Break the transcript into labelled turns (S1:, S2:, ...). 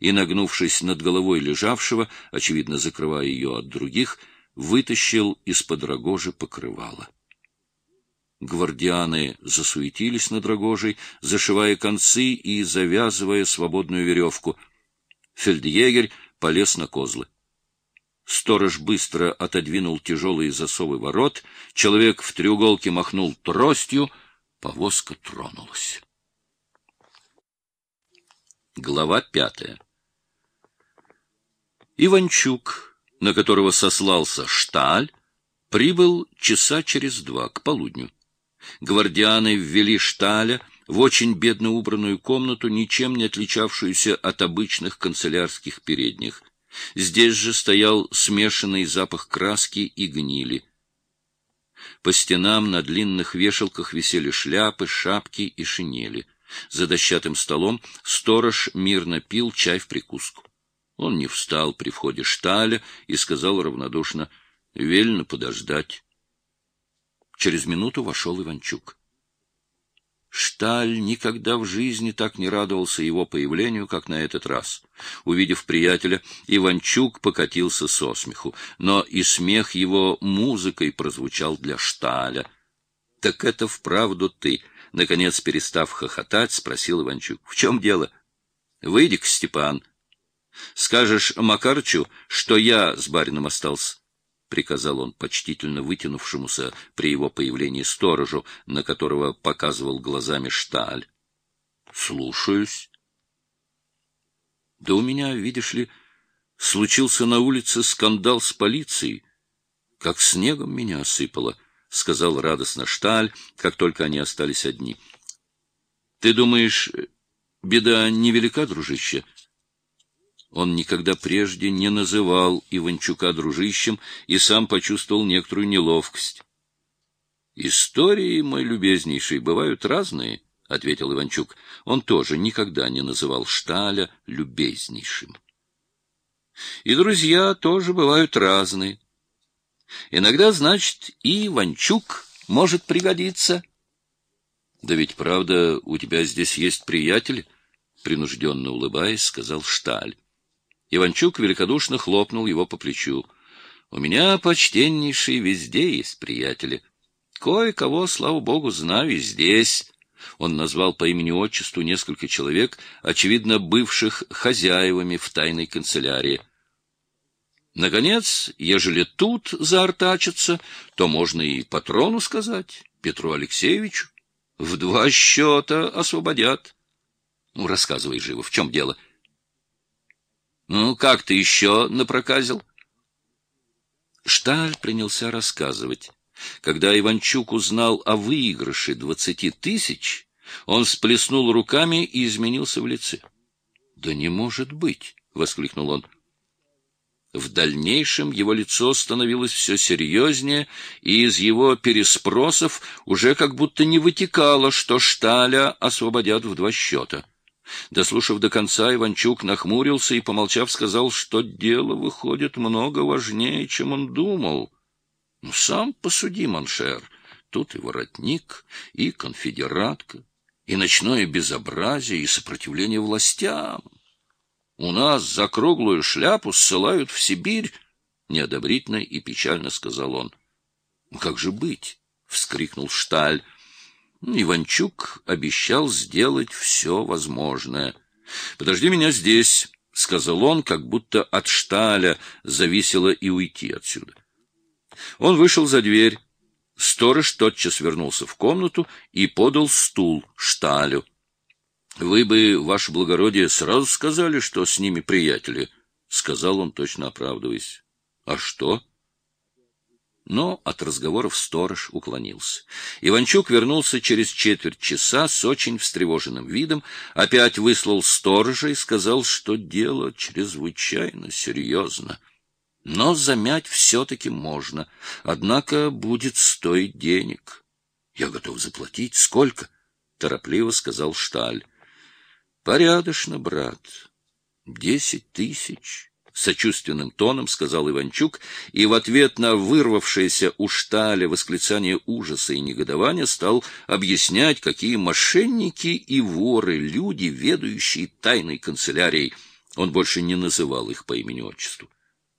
S1: и, нагнувшись над головой лежавшего, очевидно закрывая ее от других, вытащил из-под рогожи покрывало. Гвардианы засуетились над рогожей, зашивая концы и завязывая свободную веревку. Фельдъегерь полез на козлы. Сторож быстро отодвинул тяжелые засовы ворот, человек в треуголке махнул тростью, повозка тронулась. Глава пятая Иванчук, на которого сослался Шталь, прибыл часа через два, к полудню. Гвардианы ввели Шталя в очень бедно убранную комнату, ничем не отличавшуюся от обычных канцелярских передних. Здесь же стоял смешанный запах краски и гнили. По стенам на длинных вешалках висели шляпы, шапки и шинели. За дощатым столом сторож мирно пил чай в прикуску. Он не встал при входе шталя и сказал равнодушно «Вельно подождать». Через минуту вошел Иванчук. Шталь никогда в жизни так не радовался его появлению, как на этот раз. Увидев приятеля, Иванчук покатился со смеху, но и смех его музыкой прозвучал для Шталя. — Так это вправду ты? — наконец, перестав хохотать, спросил Иванчук. — В чем дело? — Выйди-ка, Степан. Скажешь Макарчу, что я с барином остался приказал он почтительно вытянувшемуся при его появлении сторожу, на которого показывал глазами шталь. — Слушаюсь. — Да у меня, видишь ли, случился на улице скандал с полицией. Как снегом меня осыпало, — сказал радостно шталь, как только они остались одни. — Ты думаешь, беда невелика, дружище? — он никогда прежде не называл Иванчука дружищем и сам почувствовал некоторую неловкость. «Истории, мой любезнейший, бывают разные», — ответил Иванчук. Он тоже никогда не называл Шталя любезнейшим. «И друзья тоже бывают разные. Иногда, значит, и Иванчук может пригодиться». «Да ведь, правда, у тебя здесь есть приятели?» — принужденно улыбаясь, сказал Шталь. Иванчук великодушно хлопнул его по плечу. — У меня, почтеннейший, везде есть приятели. Кое-кого, слава богу, знаю и здесь. Он назвал по имени-отчеству несколько человек, очевидно, бывших хозяевами в тайной канцелярии. Наконец, ежели тут заортачатся, то можно и патрону сказать, Петру Алексеевичу. В два счета освободят. Ну, рассказывай живо, в чем дело? — ну, как ты еще напроказил? Шталь принялся рассказывать. Когда Иванчук узнал о выигрыше двадцати тысяч, он всплеснул руками и изменился в лице. — Да не может быть! — воскликнул он. В дальнейшем его лицо становилось все серьезнее, и из его переспросов уже как будто не вытекало, что Шталя освободят в два счета. Дослушав до конца, Иванчук нахмурился и, помолчав, сказал, что дело выходит много важнее, чем он думал. Ну, сам посуди, Маншер, тут и воротник, и конфедератка, и ночное безобразие, и сопротивление властям. У нас за круглую шляпу ссылают в Сибирь, — неодобрительно и печально сказал он. — Как же быть? — вскрикнул Шталь. Иванчук обещал сделать все возможное. — Подожди меня здесь, — сказал он, как будто от шталя зависело и уйти отсюда. Он вышел за дверь. Сторож тотчас вернулся в комнату и подал стул шталю. — Вы бы, ваше благородие, сразу сказали, что с ними приятели, — сказал он, точно оправдываясь. — А что? — но от разговоров сторож уклонился. Иванчук вернулся через четверть часа с очень встревоженным видом, опять выслал сторожа и сказал, что дело чрезвычайно серьезно. Но замять все-таки можно, однако будет стоить денег. — Я готов заплатить. Сколько? — торопливо сказал Шталь. — Порядочно, брат. Десять тысяч. — сочувственным тоном сказал Иванчук, и в ответ на вырвавшееся у Шталя восклицание ужаса и негодования стал объяснять, какие мошенники и воры люди, ведающие тайной канцелярией. Он больше не называл их по имени-отчеству.